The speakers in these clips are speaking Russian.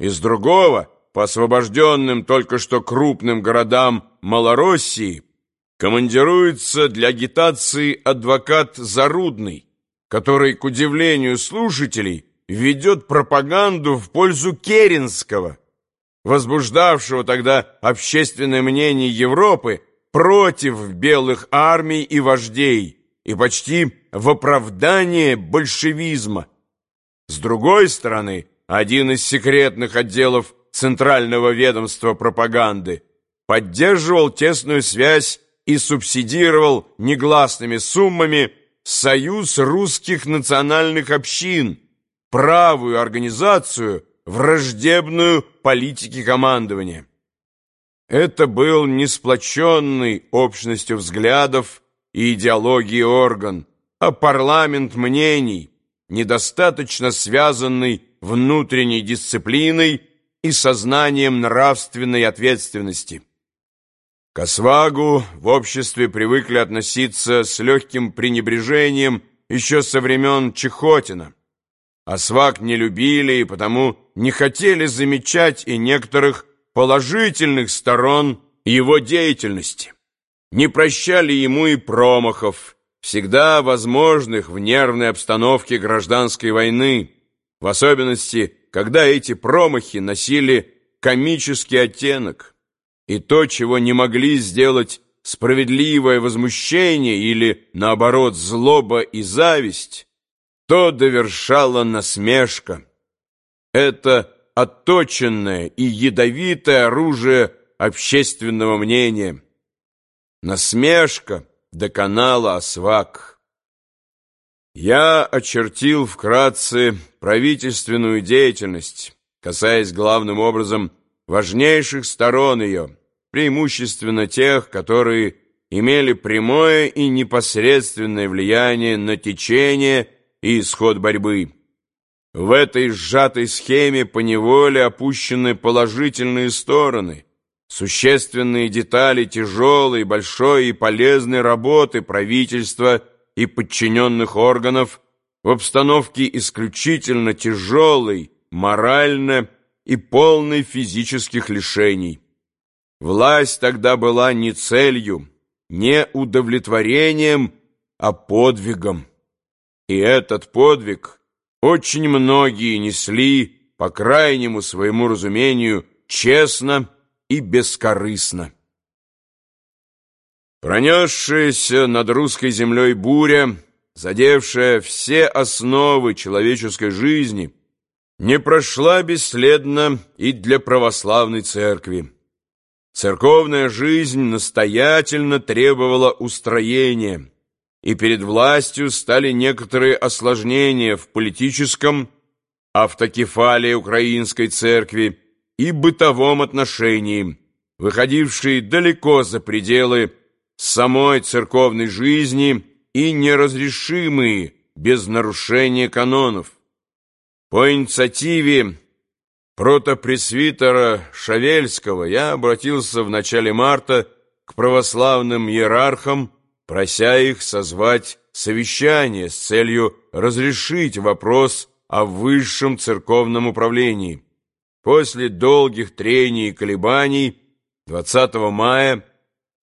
Из другого, по освобожденным только что крупным городам Малороссии, командируется для агитации адвокат Зарудный, который, к удивлению слушателей, ведет пропаганду в пользу Керенского, возбуждавшего тогда общественное мнение Европы против белых армий и вождей и почти в оправдание большевизма. С другой стороны, один из секретных отделов Центрального ведомства пропаганды поддерживал тесную связь и субсидировал негласными суммами Союз русских национальных общин, правую организацию, враждебную политике командования. Это был несплоченный общностью взглядов и идеологии орган, а парламент мнений, недостаточно связанный внутренней дисциплиной и сознанием нравственной ответственности. К Освагу в обществе привыкли относиться с легким пренебрежением еще со времен Чехотина. Осваг не любили и потому не хотели замечать и некоторых положительных сторон его деятельности. Не прощали ему и промахов, всегда возможных в нервной обстановке гражданской войны, в особенности, когда эти промахи носили комический оттенок, и то, чего не могли сделать справедливое возмущение или, наоборот, злоба и зависть, то довершала насмешка. Это отточенное и ядовитое оружие общественного мнения. Насмешка доконала Освак. Я очертил вкратце правительственную деятельность, касаясь главным образом важнейших сторон ее, преимущественно тех, которые имели прямое и непосредственное влияние на течение и исход борьбы. В этой сжатой схеме поневоле опущены положительные стороны, существенные детали тяжелой, большой и полезной работы правительства и подчиненных органов в обстановке исключительно тяжелой, морально и полной физических лишений. Власть тогда была не целью, не удовлетворением, а подвигом. И этот подвиг очень многие несли, по крайнему своему разумению, честно и бескорыстно. Пронесшаяся над русской землей буря, задевшая все основы человеческой жизни, не прошла бесследно и для православной церкви. Церковная жизнь настоятельно требовала устроения, и перед властью стали некоторые осложнения в политическом, автокефалии украинской церкви и бытовом отношении, выходившие далеко за пределы самой церковной жизни и неразрешимые без нарушения канонов. По инициативе протопресвитера Шавельского я обратился в начале марта к православным иерархам, прося их созвать совещание с целью разрешить вопрос о высшем церковном управлении. После долгих трений и колебаний 20 мая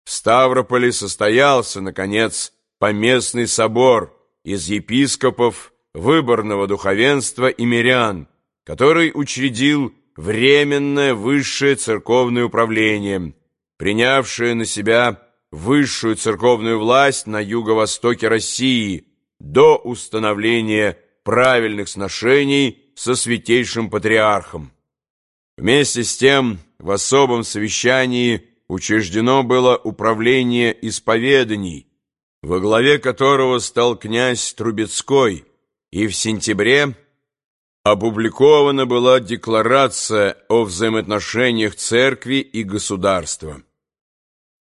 в Ставрополе состоялся, наконец, поместный собор из епископов, выборного духовенства и мирян, который учредил Временное высшее церковное управление, принявшее на себя высшую церковную власть на юго-востоке России до установления правильных сношений со святейшим патриархом. Вместе с тем, в особом совещании учреждено было управление исповеданий, во главе которого стал князь Трубецкой, и в сентябре опубликована была декларация о взаимоотношениях церкви и государства.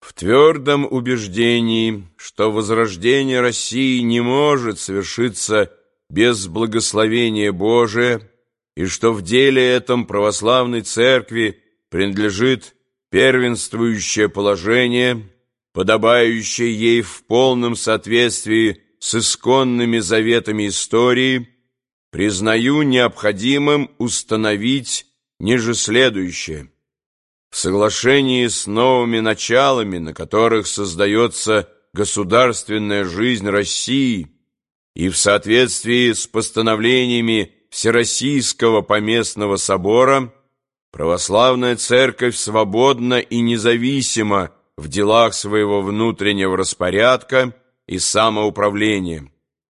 В твердом убеждении, что возрождение России не может совершиться без благословения Божия, и что в деле этом православной церкви принадлежит первенствующее положение, подобающее ей в полном соответствии с исконными заветами истории, признаю необходимым установить ниже следующее. В соглашении с новыми началами, на которых создается государственная жизнь России, и в соответствии с постановлениями Всероссийского поместного собора, православная церковь свободна и независима в делах своего внутреннего распорядка и самоуправления.